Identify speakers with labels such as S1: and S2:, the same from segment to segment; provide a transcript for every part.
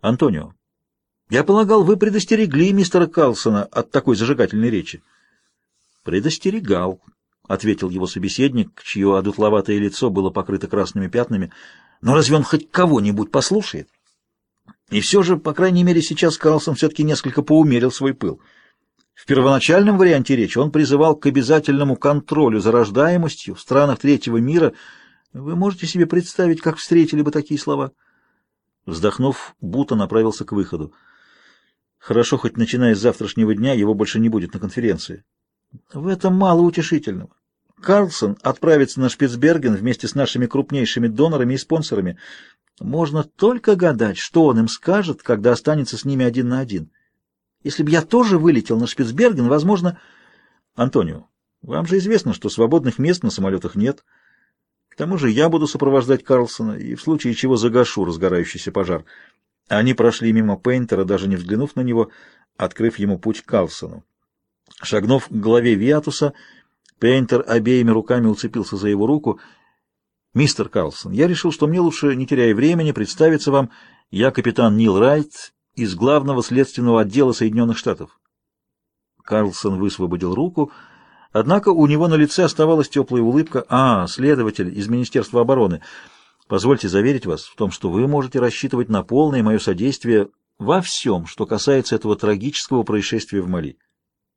S1: Антонио, я полагал, вы предостерегли мистера Карлсона от такой зажигательной речи. Предостерегал, ответил его собеседник, чье одутловатое лицо было покрыто красными пятнами. Но разве он хоть кого-нибудь послушает? И все же, по крайней мере, сейчас Карлсон все-таки несколько поумерил свой пыл. В первоначальном варианте речи он призывал к обязательному контролю за рождаемостью в странах третьего мира. Вы можете себе представить, как встретили бы такие слова? Вздохнув, Бута направился к выходу. Хорошо, хоть начиная с завтрашнего дня его больше не будет на конференции. В этом мало утешительного. Карлсон отправится на Шпицберген вместе с нашими крупнейшими донорами и спонсорами. Можно только гадать, что он им скажет, когда останется с ними один на один. Если бы я тоже вылетел на Шпицберген, возможно... Антонио, вам же известно, что свободных мест на самолетах нет. Тому же я буду сопровождать Карлсона и в случае чего загашу разгорающийся пожар. Они прошли мимо Пейнтера, даже не взглянув на него, открыв ему путь к Карлсону. Шагнув к голове Виатуса, Пейнтер обеими руками уцепился за его руку. «Мистер Карлсон, я решил, что мне лучше, не теряя времени, представиться вам. Я капитан Нил Райт из Главного следственного отдела Соединенных Штатов». Карлсон высвободил руку, однако у него на лице оставалась теплая улыбка. «А, следователь из Министерства обороны, позвольте заверить вас в том, что вы можете рассчитывать на полное мое содействие во всем, что касается этого трагического происшествия в Мали».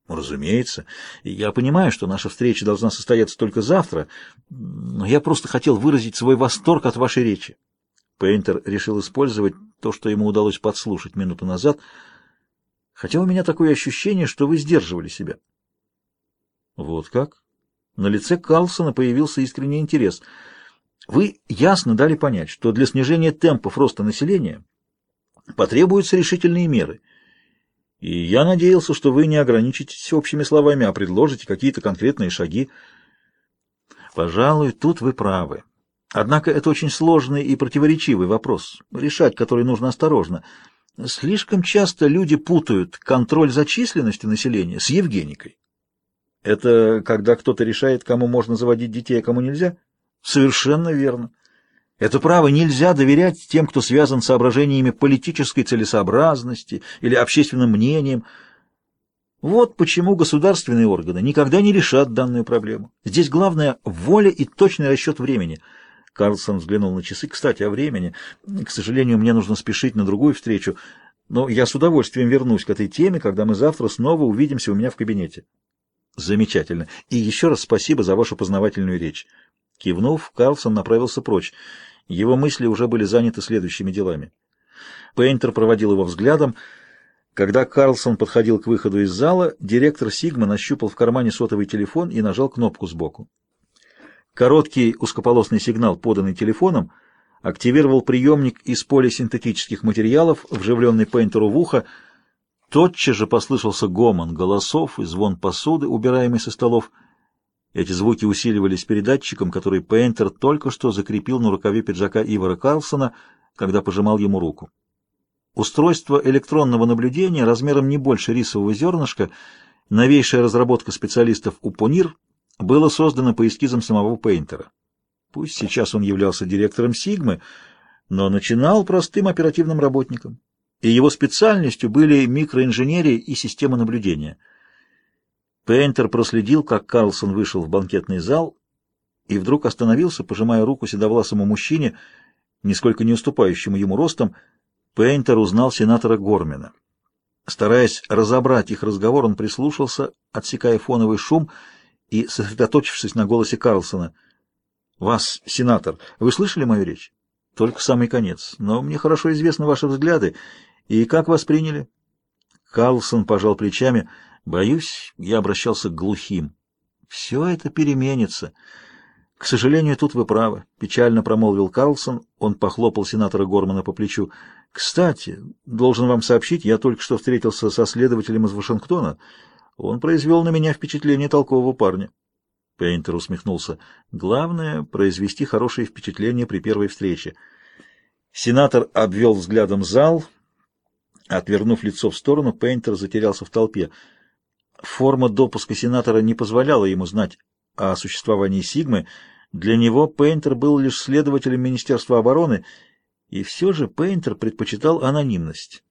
S1: Разумеется. Я понимаю, что наша встреча должна состояться только завтра, но я просто хотел выразить свой восторг от вашей речи. Пейнтер решил использовать то, что ему удалось подслушать минуту назад, хотя у меня такое ощущение, что вы сдерживали себя. Вот как? На лице Карлсона появился искренний интерес. Вы ясно дали понять, что для снижения темпов роста населения потребуются решительные меры — и я надеялся, что вы не ограничитесь общими словами, а предложите какие-то конкретные шаги. Пожалуй, тут вы правы. Однако это очень сложный и противоречивый вопрос, решать который нужно осторожно. Слишком часто люди путают контроль за численностью населения с Евгеникой. Это когда кто-то решает, кому можно заводить детей, а кому нельзя? Совершенно верно. Это право нельзя доверять тем, кто связан с соображениями политической целесообразности или общественным мнением. Вот почему государственные органы никогда не решат данную проблему. Здесь главное – воля и точный расчет времени. Карлсон взглянул на часы. Кстати, о времени. К сожалению, мне нужно спешить на другую встречу, но я с удовольствием вернусь к этой теме, когда мы завтра снова увидимся у меня в кабинете. Замечательно. И еще раз спасибо за вашу познавательную речь. Кивнув, Карлсон направился прочь. Его мысли уже были заняты следующими делами. Пейнтер проводил его взглядом. Когда Карлсон подходил к выходу из зала, директор Сигма нащупал в кармане сотовый телефон и нажал кнопку сбоку. Короткий узкополосный сигнал, поданный телефоном, активировал приемник из полисинтетических материалов, вживленный Пейнтеру в ухо. Тотчас же послышался гомон голосов и звон посуды, убираемой со столов. Эти звуки усиливались передатчиком, который Пейнтер только что закрепил на рукаве пиджака Ивара Карлсона, когда пожимал ему руку. Устройство электронного наблюдения размером не больше рисового зернышка, новейшая разработка специалистов УПОНИР, было создано по эскизам самого Пейнтера. Пусть сейчас он являлся директором Сигмы, но начинал простым оперативным работником, и его специальностью были микроинженерия и система наблюдения — Пейнтер проследил, как Карлсон вышел в банкетный зал и вдруг остановился, пожимая руку седовласому мужчине, нисколько не уступающему ему ростом. Пейнтер узнал сенатора Гормина. Стараясь разобрать их разговор, он прислушался, отсекая фоновый шум и сосредоточившись на голосе Карлсона. «Вас, сенатор, вы слышали мою речь?» «Только самый конец. Но мне хорошо известны ваши взгляды. И как вас приняли?» Карлсон пожал плечами — Боюсь, я обращался к глухим. Все это переменится. К сожалению, тут вы правы, печально промолвил Карлсон. Он похлопал сенатора Гормана по плечу. Кстати, должен вам сообщить, я только что встретился со следователем из Вашингтона. Он произвел на меня впечатление толкового парня. Пейнтер усмехнулся. Главное — произвести хорошее впечатление при первой встрече. Сенатор обвел взглядом зал. Отвернув лицо в сторону, Пейнтер затерялся в толпе. Форма допуска сенатора не позволяла ему знать о существовании Сигмы. Для него Пейнтер был лишь следователем Министерства обороны, И все же Пейнтер предпочитал анонимность.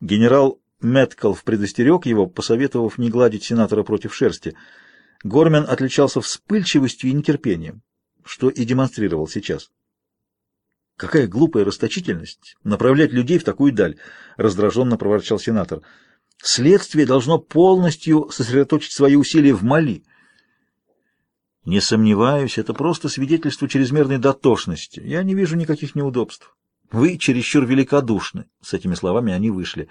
S1: Генерал Мэткалф предостерег его, посоветовав не гладить сенатора против шерсти. Гормен отличался вспыльчивостью и нетерпением, что и демонстрировал сейчас. «Какая глупая расточительность направлять людей в такую даль!» — раздраженно проворчал сенатор. «Следствие должно полностью сосредоточить свои усилия в Мали». «Не сомневаюсь, это просто свидетельство чрезмерной дотошности. Я не вижу никаких неудобств. Вы чересчур великодушны». С этими словами они вышли.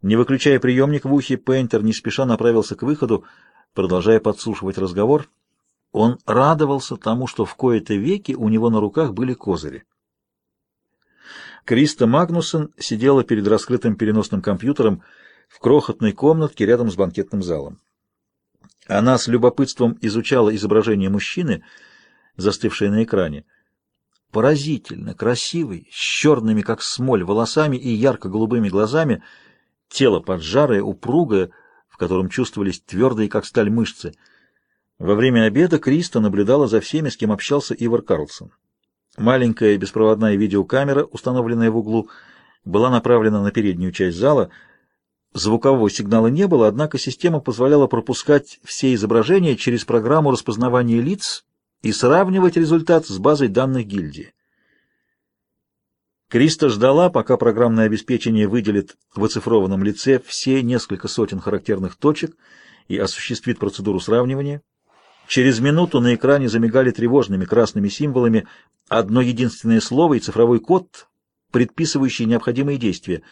S1: Не выключая приемник в ухе, Пейнтер не спеша направился к выходу, продолжая подслушивать разговор. Он радовался тому, что в кои-то веки у него на руках были козыри. Криста Магнусон сидела перед раскрытым переносным компьютером в крохотной комнатке рядом с банкетным залом. Она с любопытством изучала изображение мужчины, застывшее на экране. Поразительно красивый, с черными, как смоль, волосами и ярко-голубыми глазами — тело поджарое, упругое, в котором чувствовались твердые, как сталь, мышцы. Во время обеда Криста наблюдала за всеми, с кем общался Ивар Карлсон. Маленькая беспроводная видеокамера, установленная в углу, была направлена на переднюю часть зала. Звукового сигнала не было, однако система позволяла пропускать все изображения через программу распознавания лиц и сравнивать результат с базой данных гильдии. Криста ждала, пока программное обеспечение выделит в оцифрованном лице все несколько сотен характерных точек и осуществит процедуру сравнивания. Через минуту на экране замигали тревожными красными символами одно единственное слово и цифровой код, предписывающий необходимые действия.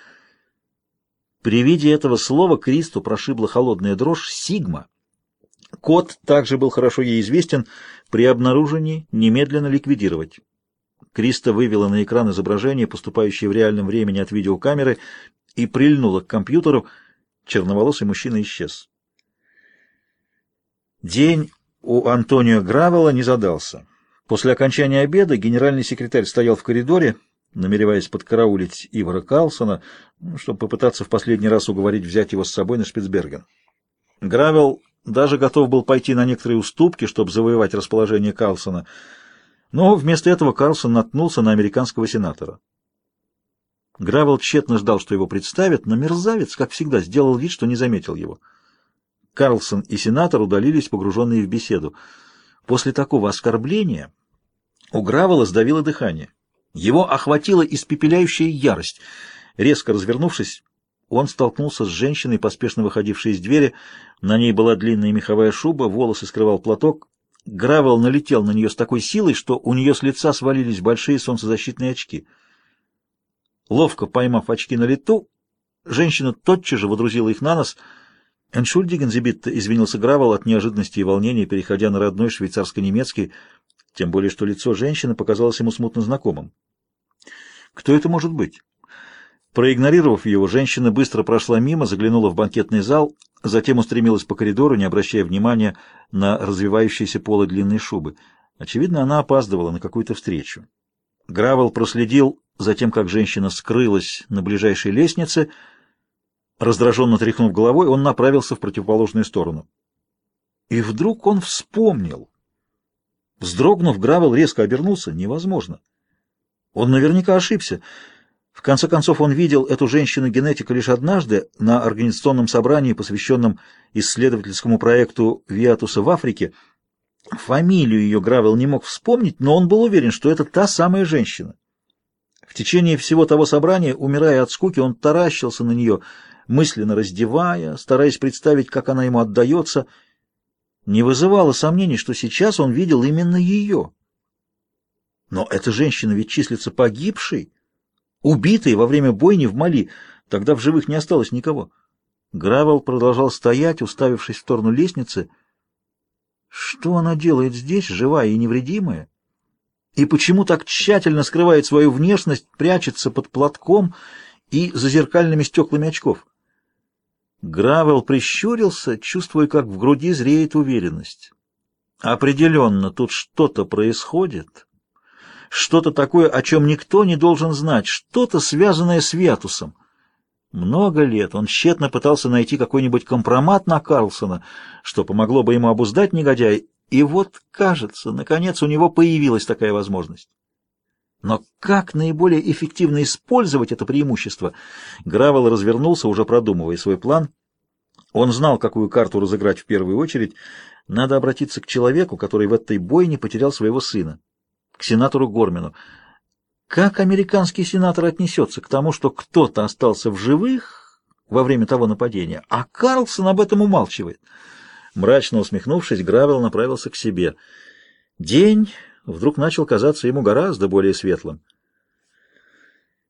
S1: При виде этого слова Кристу прошибла холодная дрожь «Сигма». Код также был хорошо ей известен, при обнаружении немедленно ликвидировать. Криста вывела на экран изображение, поступающее в реальном времени от видеокамеры, и прильнула к компьютеру. Черноволосый мужчина исчез. День у Антонио Гравела не задался. После окончания обеда генеральный секретарь стоял в коридоре, намереваясь подкараулить Ивара Калсона, чтобы попытаться в последний раз уговорить взять его с собой на Шпицберген. Гравел даже готов был пойти на некоторые уступки, чтобы завоевать расположение Калсона — но вместо этого Карлсон наткнулся на американского сенатора. Гравел тщетно ждал, что его представят, но мерзавец, как всегда, сделал вид, что не заметил его. Карлсон и сенатор удалились, погруженные в беседу. После такого оскорбления у Гравела сдавило дыхание. Его охватила испепеляющая ярость. Резко развернувшись, он столкнулся с женщиной, поспешно выходившей из двери. На ней была длинная меховая шуба, волосы скрывал платок. Гравел налетел на нее с такой силой, что у нее с лица свалились большие солнцезащитные очки. Ловко поймав очки на лету, женщина тотчас же водрузила их на нос. «Эншульдиген Зибитта», — извинился Гравел от неожиданности и волнения, переходя на родной швейцарско-немецкий, тем более что лицо женщины показалось ему смутно знакомым. «Кто это может быть?» Проигнорировав его, женщина быстро прошла мимо, заглянула в банкетный зал, затем устремилась по коридору, не обращая внимания на развивающиеся полы длинной шубы. Очевидно, она опаздывала на какую-то встречу. Гравел проследил за тем, как женщина скрылась на ближайшей лестнице. Раздраженно тряхнув головой, он направился в противоположную сторону. И вдруг он вспомнил. Вздрогнув, Гравел резко обернулся. Невозможно. Он наверняка ошибся. В конце концов, он видел эту женщину-генетика лишь однажды на организационном собрании, посвященном исследовательскому проекту Виатуса в Африке. Фамилию ее Гравел не мог вспомнить, но он был уверен, что это та самая женщина. В течение всего того собрания, умирая от скуки, он таращился на нее, мысленно раздевая, стараясь представить, как она ему отдается. Не вызывало сомнений, что сейчас он видел именно ее. Но эта женщина ведь числится погибшей, убитые во время бойни в Мали. Тогда в живых не осталось никого. Гравел продолжал стоять, уставившись в сторону лестницы. Что она делает здесь, живая и невредимая? И почему так тщательно скрывает свою внешность, прячется под платком и за зеркальными стеклами очков? Гравел прищурился, чувствуя, как в груди зреет уверенность. Определенно, тут что-то происходит, что-то такое, о чем никто не должен знать, что-то связанное с Виатусом. Много лет он тщетно пытался найти какой-нибудь компромат на Карлсона, что помогло бы ему обуздать негодяя, и вот, кажется, наконец у него появилась такая возможность. Но как наиболее эффективно использовать это преимущество? Гравел развернулся, уже продумывая свой план. Он знал, какую карту разыграть в первую очередь. Надо обратиться к человеку, который в этой бойне потерял своего сына, к сенатору Гормину. Как американский сенатор отнесется к тому, что кто-то остался в живых во время того нападения, а Карлсон об этом умалчивает? Мрачно усмехнувшись, Гравел направился к себе. День вдруг начал казаться ему гораздо более светлым.